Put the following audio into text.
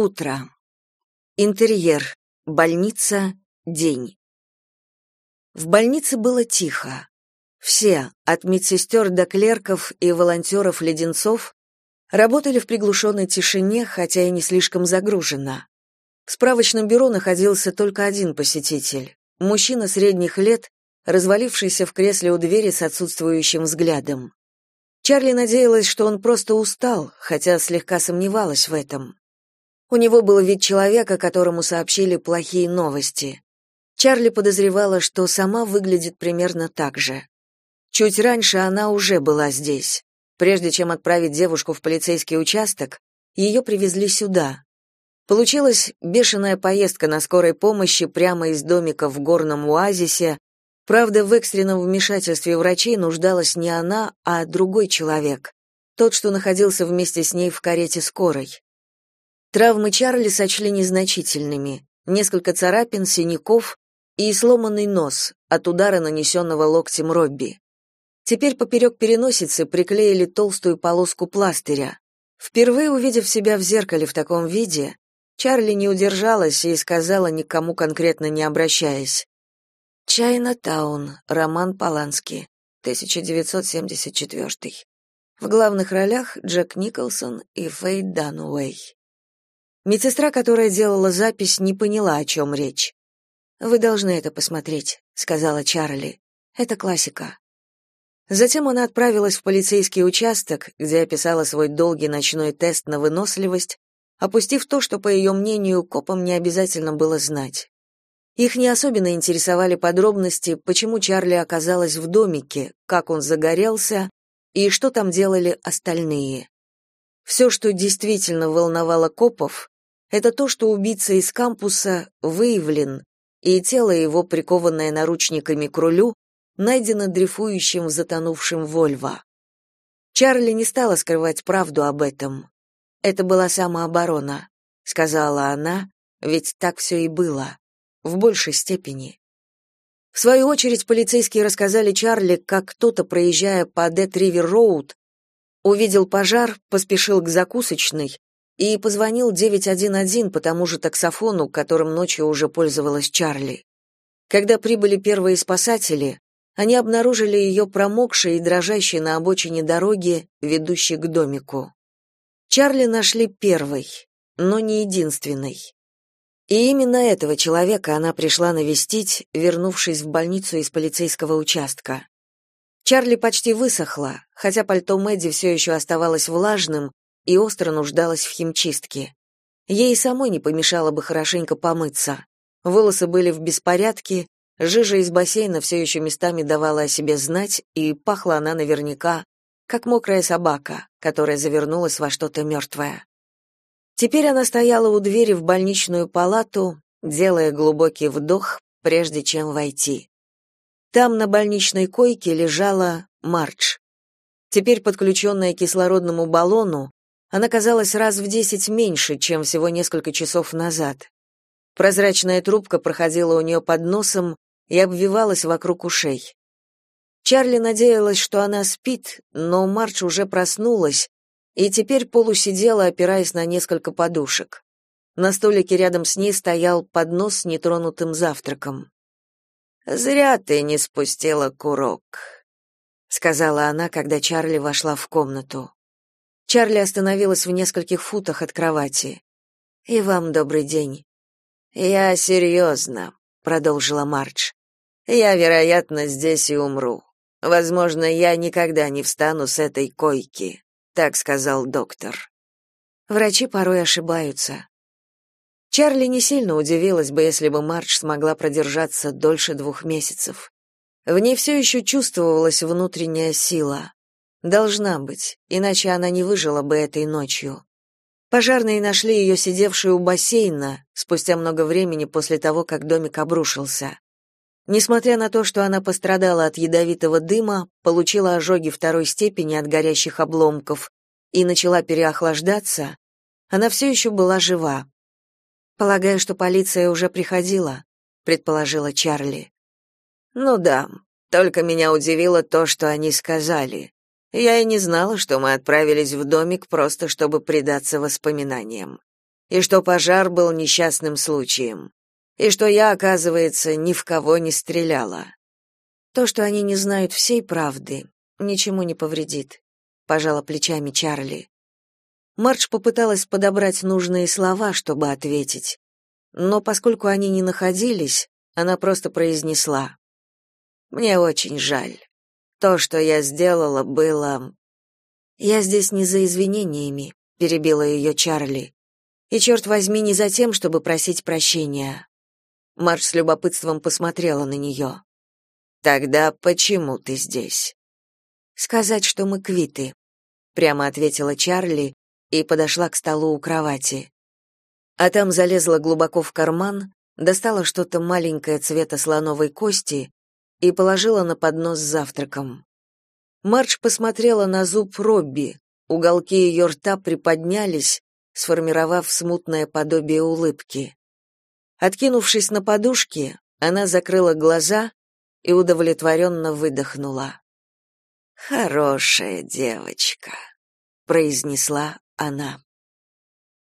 Утро. Интерьер. Больница. День. В больнице было тихо. Все, от медсестер до клерков и волонтеров-леденцов, работали в приглушенной тишине, хотя и не слишком загруженно. В справочном бюро находился только один посетитель. Мужчина средних лет, развалившийся в кресле у двери с отсутствующим взглядом. Чарли надеялась, что он просто устал, хотя слегка сомневалась в этом. У него был вид человека, которому сообщили плохие новости. Чарли подозревала, что сама выглядит примерно так же. Чуть раньше она уже была здесь. Прежде чем отправить девушку в полицейский участок, ее привезли сюда. Получилась бешеная поездка на скорой помощи прямо из домика в горном оазисе. Правда, в экстренном вмешательстве врачей нуждалась не она, а другой человек, тот, что находился вместе с ней в карете скорой. Травмы Чарли сочли незначительными. Несколько царапин, синяков и сломанный нос от удара, нанесенного локтем Робби. Теперь поперек переносицы приклеили толстую полоску пластыря. Впервые увидев себя в зеркале в таком виде, Чарли не удержалась и сказала, никому конкретно не обращаясь. «Чайна Таун», Роман Полански, 1974. В главных ролях Джек Николсон и Фэй Дануэй. Медсестра, которая делала запись, не поняла, о чем речь. «Вы должны это посмотреть», — сказала Чарли. «Это классика». Затем она отправилась в полицейский участок, где описала свой долгий ночной тест на выносливость, опустив то, что, по ее мнению, копам не обязательно было знать. Их не особенно интересовали подробности, почему Чарли оказалась в домике, как он загорелся и что там делали остальные. Все, что действительно волновало копов, это то, что убийца из кампуса выявлен, и тело его, прикованное наручниками к рулю, найдено дрейфующим в затонувшем Вольво. Чарли не стала скрывать правду об этом. Это была самооборона, сказала она, ведь так все и было, в большей степени. В свою очередь полицейские рассказали Чарли, как кто-то, проезжая по Дет-Ривер-Роуд, увидел пожар, поспешил к закусочной и позвонил 911 по тому же таксофону, которым ночью уже пользовалась Чарли. Когда прибыли первые спасатели, они обнаружили ее промокшей и дрожащей на обочине дороги, ведущей к домику. Чарли нашли первой, но не единственной. И именно этого человека она пришла навестить, вернувшись в больницу из полицейского участка. Чарли почти высохла, хотя пальто Мэдди все еще оставалось влажным и остро нуждалась в химчистке. Ей самой не помешало бы хорошенько помыться. Волосы были в беспорядке, Жижа из бассейна все еще местами давала о себе знать, и пахла она наверняка, как мокрая собака, которая завернулась во что-то мертвое. Теперь она стояла у двери в больничную палату, делая глубокий вдох, прежде чем войти. Там на больничной койке лежала Мардж. Теперь подключенная к кислородному баллону, она казалась раз в десять меньше, чем всего несколько часов назад. Прозрачная трубка проходила у нее под носом, и обвивалась вокруг ушей. Чарли надеялась, что она спит, но Марч уже проснулась и теперь полусидела, опираясь на несколько подушек. На столике рядом с ней стоял поднос с нетронутым завтраком. «Зря ты не спустила курок», — сказала она, когда Чарли вошла в комнату. Чарли остановилась в нескольких футах от кровати. «И вам добрый день». «Я серьезно», — продолжила Мардж. Я, вероятно, здесь и умру. Возможно, я никогда не встану с этой койки, так сказал доктор. Врачи порой ошибаются. Чарли не сильно удивилась бы, если бы Мардж смогла продержаться дольше двух месяцев. В ней все еще чувствовалась внутренняя сила. Должна быть, иначе она не выжила бы этой ночью. Пожарные нашли ее сидевшей у бассейна спустя много времени после того, как домик обрушился. Несмотря на то, что она пострадала от ядовитого дыма, получила ожоги второй степени от горящих обломков и начала переохлаждаться, она все еще была жива. Полагаю, что полиция уже приходила, предположила Чарли. Ну да, только меня удивило то, что они сказали. Я и не знала, что мы отправились в домик просто чтобы предаться воспоминаниям. и что пожар был несчастным случаем, и что я, оказывается, ни в кого не стреляла. То, что они не знают всей правды, ничему не повредит, пожала плечами Чарли. Марч попыталась подобрать нужные слова, чтобы ответить, но поскольку они не находились, она просто произнесла: "Мне очень жаль. То, что я сделала, было Я здесь не за извинениями", перебила ее Чарли. "И черт возьми, не за тем, чтобы просить прощения". Марч с любопытством посмотрела на нее. Тогда почему ты здесь? Сказать, что мы квиты, прямо ответила Чарли и подошла к столу у кровати. А там залезла глубоко в карман, достала что-то маленькое цвета слоновой кости и положила на поднос с завтраком. Марч посмотрела на зуб Робби. Уголки ее рта приподнялись, сформировав смутное подобие улыбки. Откинувшись на подушке, она закрыла глаза и удовлетворенно выдохнула. «Хорошая девочка», — произнесла она.